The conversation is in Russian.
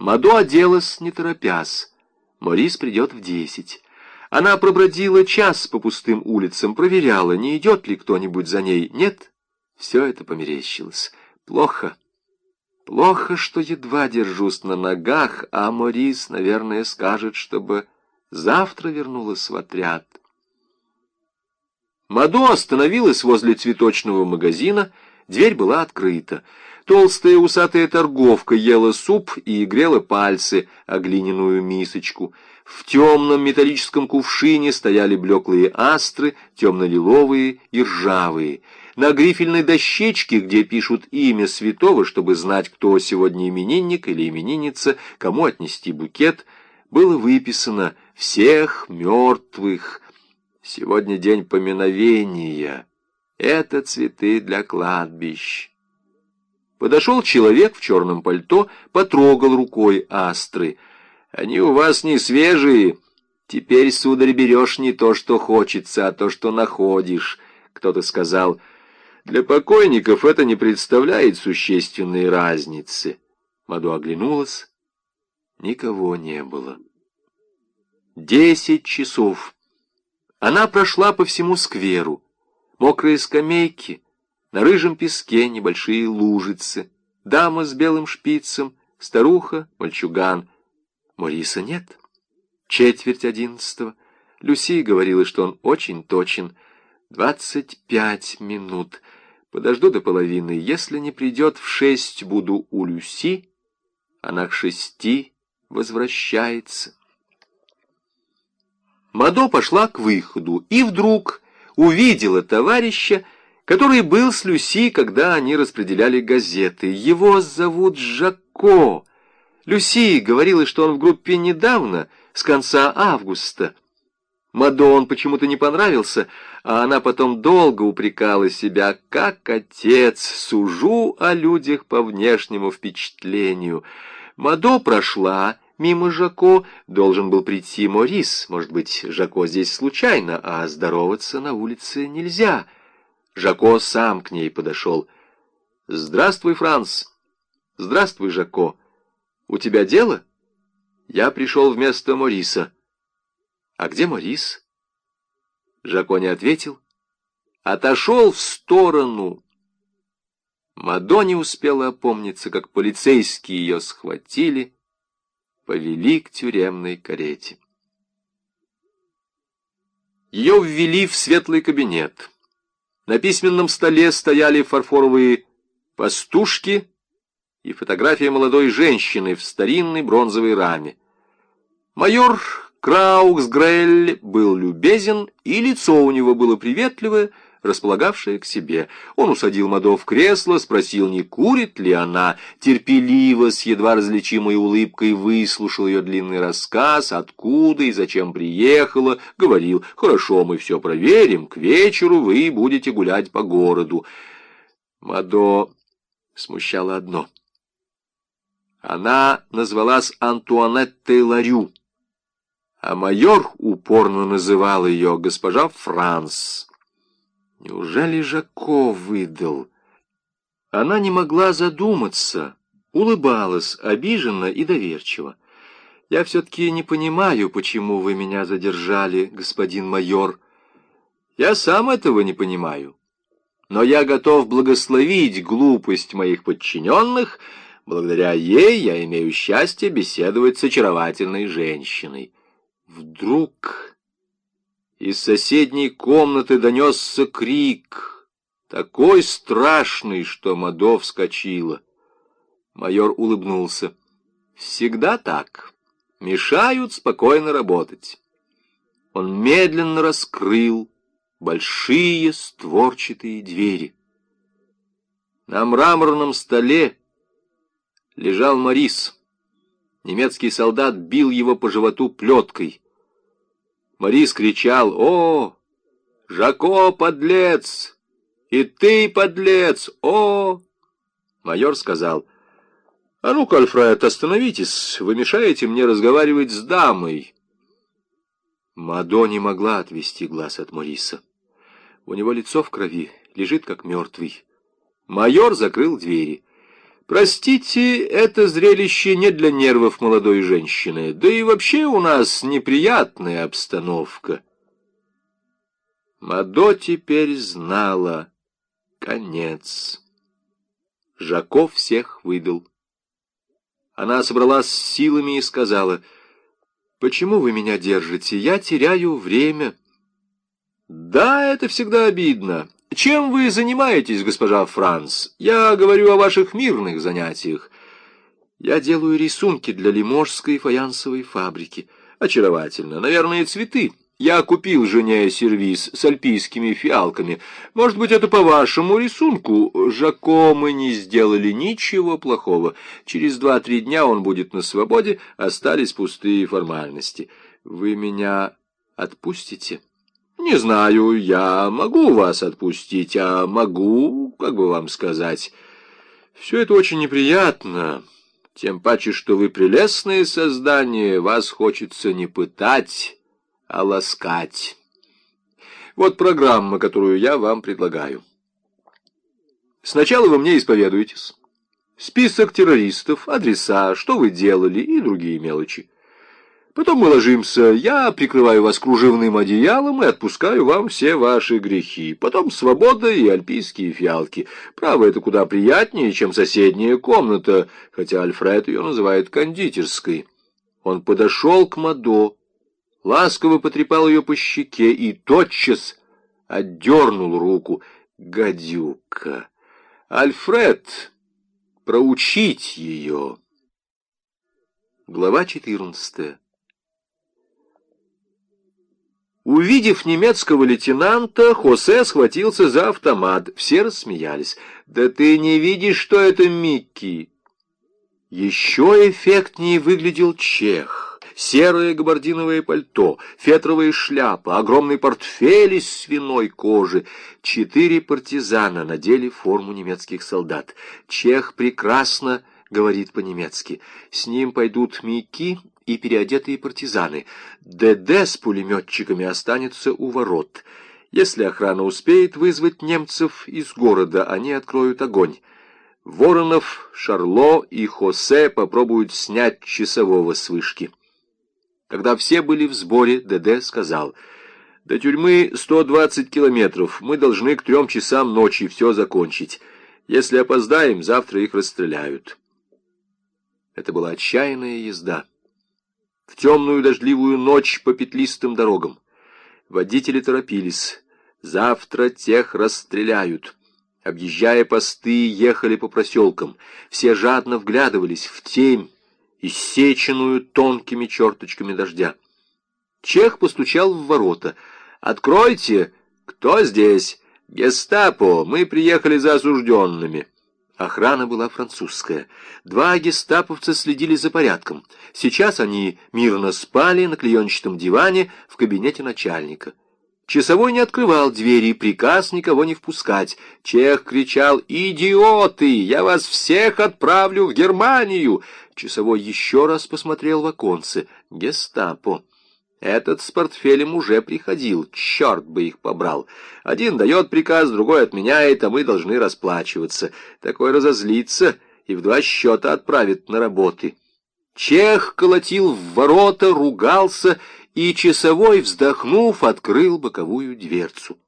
Мадо оделась, не торопясь. Морис придет в десять. Она пробродила час по пустым улицам, проверяла, не идет ли кто-нибудь за ней. Нет, все это померещилось. Плохо. Плохо, что едва держусь на ногах, а Морис, наверное, скажет, чтобы завтра вернулась в отряд. Мадо остановилась возле цветочного магазина, дверь была открыта. Толстая усатая торговка ела суп и грела пальцы о глиняную мисочку. В темном металлическом кувшине стояли блеклые астры, темно-лиловые и ржавые. На грифельной дощечке, где пишут имя святого, чтобы знать, кто сегодня именинник или именинница, кому отнести букет, было выписано «Всех мертвых». Сегодня день поминовения. Это цветы для кладбищ. Подошел человек в черном пальто, потрогал рукой астры. Они у вас не свежие. Теперь, сударь, берешь не то, что хочется, а то, что находишь. Кто-то сказал, для покойников это не представляет существенной разницы. Маду оглянулась. Никого не было. Десять часов. Она прошла по всему скверу. Мокрые скамейки, на рыжем песке небольшие лужицы, дама с белым шпицем, старуха, мальчуган. Мориса нет. Четверть одиннадцатого. Люси говорила, что он очень точен. Двадцать пять минут. Подожду до половины. Если не придет в шесть, буду у Люси. Она к шести возвращается. Мадо пошла к выходу и вдруг увидела товарища, который был с Люси, когда они распределяли газеты. Его зовут Жако. Люси говорила, что он в группе недавно, с конца августа. Мадо он почему-то не понравился, а она потом долго упрекала себя, как отец, сужу о людях по внешнему впечатлению. Мадо прошла мимо Жако, должен был прийти Морис. Может быть, Жако здесь случайно, а здороваться на улице нельзя. Жако сам к ней подошел. «Здравствуй, Франц!» «Здравствуй, Жако! У тебя дело?» «Я пришел вместо Мориса». «А где Морис?» Жако не ответил. Отошел в сторону. Мадо не успела опомниться, как полицейские ее схватили, повели к тюремной карете. Ее ввели в светлый кабинет. На письменном столе стояли фарфоровые пастушки и фотография молодой женщины в старинной бронзовой раме. Майор Крауксгрель был любезен, и лицо у него было приветливое, располагавшее к себе. Он усадил Мадо в кресло, спросил, не курит ли она, терпеливо, с едва различимой улыбкой выслушал ее длинный рассказ, откуда и зачем приехала, говорил, хорошо, мы все проверим, к вечеру вы будете гулять по городу. Мадо смущало одно. Она назвалась Антуанеттой Ларю а майор упорно называл ее госпожа Франс. Неужели Жако выдал? Она не могла задуматься, улыбалась обиженно и доверчиво. «Я все-таки не понимаю, почему вы меня задержали, господин майор. Я сам этого не понимаю. Но я готов благословить глупость моих подчиненных. Благодаря ей я имею счастье беседовать с очаровательной женщиной». Вдруг из соседней комнаты донесся крик, такой страшный, что Мадо вскочила. Майор улыбнулся. «Всегда так. Мешают спокойно работать». Он медленно раскрыл большие створчатые двери. На мраморном столе лежал Морис. Немецкий солдат бил его по животу плеткой. Морис кричал «О, Жако, подлец! И ты, подлец! О!» Майор сказал «А ну-ка, Альфред, остановитесь, вы мешаете мне разговаривать с дамой». Мадо не могла отвести глаз от Мориса. У него лицо в крови, лежит как мертвый. Майор закрыл двери. Простите, это зрелище не для нервов молодой женщины, да и вообще у нас неприятная обстановка. Мадо теперь знала. Конец. Жаков всех выдал. Она собралась силами и сказала, «Почему вы меня держите? Я теряю время». «Да, это всегда обидно. Чем вы занимаетесь, госпожа Франц? Я говорю о ваших мирных занятиях. Я делаю рисунки для лиможской фаянсовой фабрики. Очаровательно. Наверное, цветы. Я купил жене сервиз с альпийскими фиалками. Может быть, это по вашему рисунку. Жако мы не сделали ничего плохого. Через два-три дня он будет на свободе, остались пустые формальности. Вы меня отпустите?» Не знаю, я могу вас отпустить, а могу, как бы вам сказать. Все это очень неприятно, тем паче, что вы прелестное создание, вас хочется не пытать, а ласкать. Вот программа, которую я вам предлагаю. Сначала вы мне исповедуетесь. Список террористов, адреса, что вы делали и другие мелочи. Потом мы ложимся, я прикрываю вас кружевным одеялом и отпускаю вам все ваши грехи. Потом свобода и альпийские фиалки. Право, это куда приятнее, чем соседняя комната, хотя Альфред ее называет кондитерской. Он подошел к Мадо, ласково потрепал ее по щеке и тотчас отдернул руку. Гадюка! Альфред, проучить ее! Глава четырнадцатая Увидев немецкого лейтенанта, Хосе схватился за автомат. Все рассмеялись. «Да ты не видишь, что это Микки!» Еще эффектнее выглядел чех. Серое габардиновое пальто, фетровая шляпа, огромный портфель из свиной кожи. Четыре партизана надели форму немецких солдат. Чех прекрасно говорит по-немецки. С ним пойдут Микки и переодетые партизаны. ДД с пулеметчиками останется у ворот. Если охрана успеет вызвать немцев из города, они откроют огонь. Воронов, Шарло и Хосе попробуют снять часового с вышки. Когда все были в сборе, ДД сказал, «До тюрьмы 120 километров, мы должны к трем часам ночи все закончить. Если опоздаем, завтра их расстреляют». Это была отчаянная езда в темную дождливую ночь по петлистым дорогам. Водители торопились. Завтра тех расстреляют. Объезжая посты, ехали по проселкам. Все жадно вглядывались в тень, иссеченную тонкими черточками дождя. Чех постучал в ворота. «Откройте! Кто здесь? Гестапо! Мы приехали за осужденными!» Охрана была французская. Два гестаповца следили за порядком. Сейчас они мирно спали на клеенчатом диване в кабинете начальника. Часовой не открывал двери, приказ никого не впускать. Чех кричал «Идиоты! Я вас всех отправлю в Германию!» Часовой еще раз посмотрел в оконце. «Гестапо!» Этот с портфелем уже приходил, черт бы их побрал. Один дает приказ, другой отменяет, а мы должны расплачиваться. Такой разозлится и в два счета отправит на работы. Чех колотил в ворота, ругался, и часовой, вздохнув, открыл боковую дверцу.